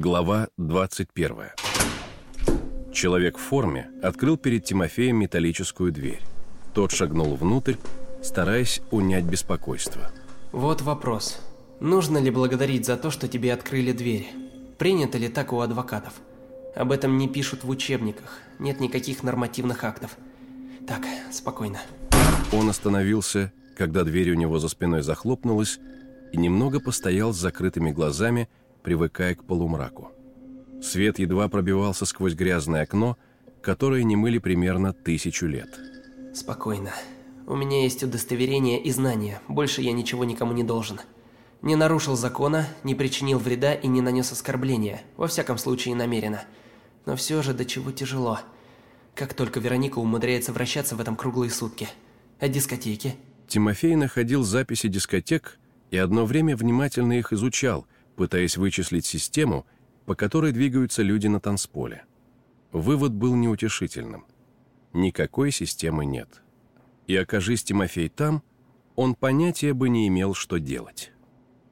Глава 21. Человек в форме открыл перед Тимофеем металлическую дверь. Тот шагнул внутрь, стараясь унять беспокойство. Вот вопрос. Нужно ли благодарить за то, что тебе открыли дверь? Принято ли так у адвокатов? Об этом не пишут в учебниках, нет никаких нормативных актов. Так, спокойно. Он остановился, когда дверь у него за спиной захлопнулась, и немного постоял с закрытыми глазами, привыкая к полумраку. Свет едва пробивался сквозь грязное окно, которое не мыли примерно тысячу лет. Спокойно. У меня есть удостоверение и знания, больше я ничего никому не должен. Не нарушил закона, не причинил вреда и не нанес оскорбления, во всяком случае намеренно. Но все же до чего тяжело. Как только Вероника умудряется вращаться в этом круглые сутки. А дискотеки? Тимофей находил записи дискотек и одно время внимательно их изучал, пытаясь вычислить систему, по которой двигаются люди на танцполе. Вывод был неутешительным. Никакой системы нет. И окажись Тимофей там, он понятия бы не имел, что делать.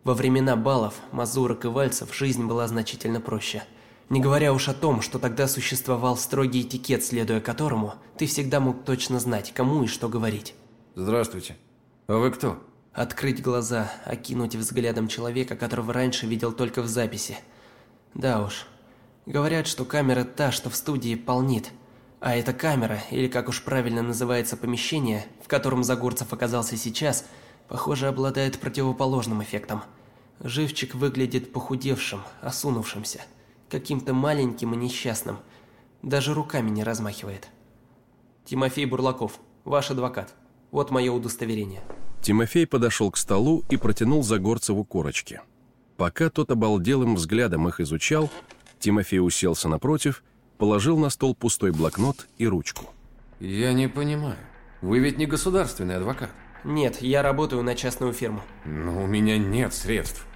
Во времена балов, мазурок и вальсов жизнь была значительно проще. Не говоря уж о том, что тогда существовал строгий этикет, следуя которому ты всегда мог точно знать, кому и что говорить. Здравствуйте. А вы кто? Открыть глаза, окинуть взглядом человека, которого раньше видел только в записи. Да уж. Говорят, что камера та, что в студии полнит. А эта камера, или как уж правильно называется помещение, в котором Загорцев оказался сейчас, похоже, обладает противоположным эффектом – Живчик выглядит похудевшим, осунувшимся, каким-то маленьким и несчастным. Даже руками не размахивает. Тимофей Бурлаков, ваш адвокат. Вот мое удостоверение. Тимофей подошел к столу и протянул Загорцеву корочки. Пока тот обалделым взглядом их изучал, Тимофей уселся напротив, положил на стол пустой блокнот и ручку. Я не понимаю. Вы ведь не государственный адвокат. Нет, я работаю на частную фирму. Но у меня нет средств.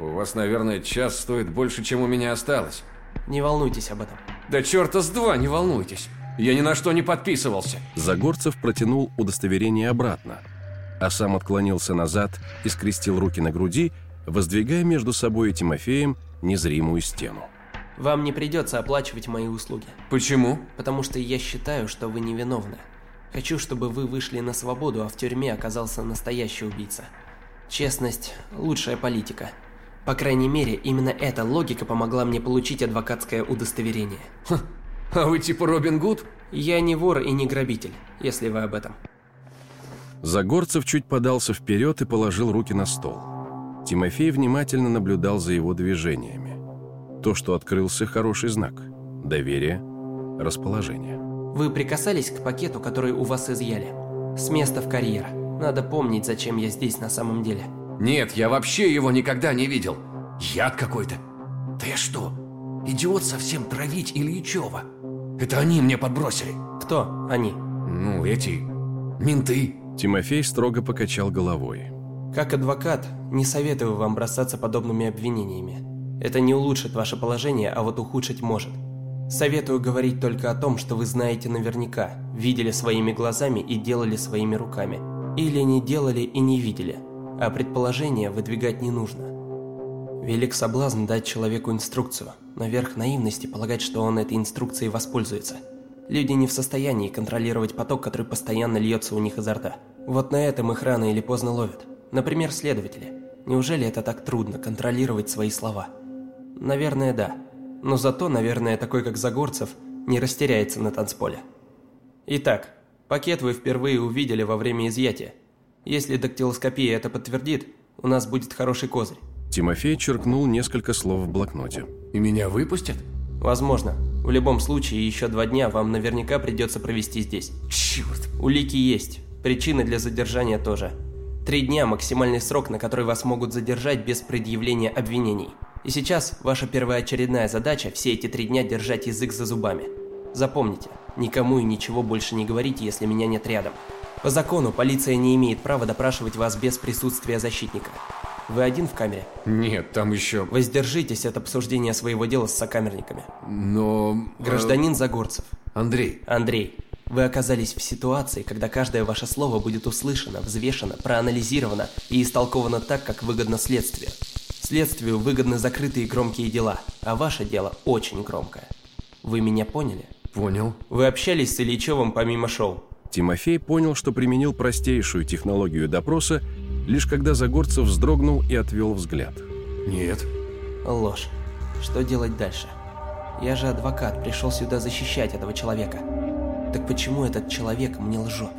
У вас, наверное, час стоит больше, чем у меня осталось. Не волнуйтесь об этом. Да черта с два, не волнуйтесь. Я ни на что не подписывался. Загорцев протянул удостоверение обратно, а сам отклонился назад и скрестил руки на груди, воздвигая между собой и Тимофеем незримую стену. Вам не придется оплачивать мои услуги. Почему? Потому что я считаю, что вы невиновны. Хочу, чтобы вы вышли на свободу, а в тюрьме оказался настоящий убийца. Честность – лучшая политика. По крайней мере, именно эта логика помогла мне получить адвокатское удостоверение. Ха, а вы типа Робин Гуд? Я не вор и не грабитель, если вы об этом. Загорцев чуть подался вперед и положил руки на стол. Тимофей внимательно наблюдал за его движениями. То, что открылся, хороший знак. Доверие, расположение. Вы прикасались к пакету, который у вас изъяли? С места в карьер. Надо помнить, зачем я здесь на самом деле. Нет, я вообще его никогда не видел. Яд какой-то. Да я что, идиот совсем травить Ильичева? Это они мне подбросили. Кто они? Ну, эти... менты. Тимофей строго покачал головой. Как адвокат, не советую вам бросаться подобными обвинениями. Это не улучшит ваше положение, а вот ухудшить может. Советую говорить только о том, что вы знаете наверняка, видели своими глазами и делали своими руками. Или не делали и не видели, а предположения выдвигать не нужно. Велик соблазн дать человеку инструкцию, но верх наивности полагать, что он этой инструкцией воспользуется. Люди не в состоянии контролировать поток, который постоянно льется у них изо рта. Вот на этом их рано или поздно ловят. Например, следователи. Неужели это так трудно контролировать свои слова? Наверное, да. Но зато, наверное, такой как Загорцев не растеряется на танцполе. Итак, пакет вы впервые увидели во время изъятия. Если дактилоскопия это подтвердит, у нас будет хороший козырь. Тимофей черкнул несколько слов в блокноте. И меня выпустят? Возможно. В любом случае, еще два дня вам наверняка придется провести здесь. Черт. Улики есть. Причины для задержания тоже. Три дня – максимальный срок, на который вас могут задержать без предъявления обвинений. И сейчас ваша первоочередная задача все эти три дня держать язык за зубами. Запомните, никому и ничего больше не говорите, если меня нет рядом. По закону полиция не имеет права допрашивать вас без присутствия защитника. Вы один в камере? Нет, там еще... Воздержитесь от обсуждения своего дела с сокамерниками. Но... Гражданин Загорцев. Андрей. Андрей, вы оказались в ситуации, когда каждое ваше слово будет услышано, взвешено, проанализировано и истолковано так, как выгодно следствию. Следствию выгодны закрытые громкие дела, а ваше дело очень громкое. Вы меня поняли? Понял. Вы общались с Ильичевым помимо шоу? Тимофей понял, что применил простейшую технологию допроса, лишь когда Загорцев вздрогнул и отвел взгляд. Нет. Ложь. Что делать дальше? Я же адвокат, пришел сюда защищать этого человека. Так почему этот человек мне лжет?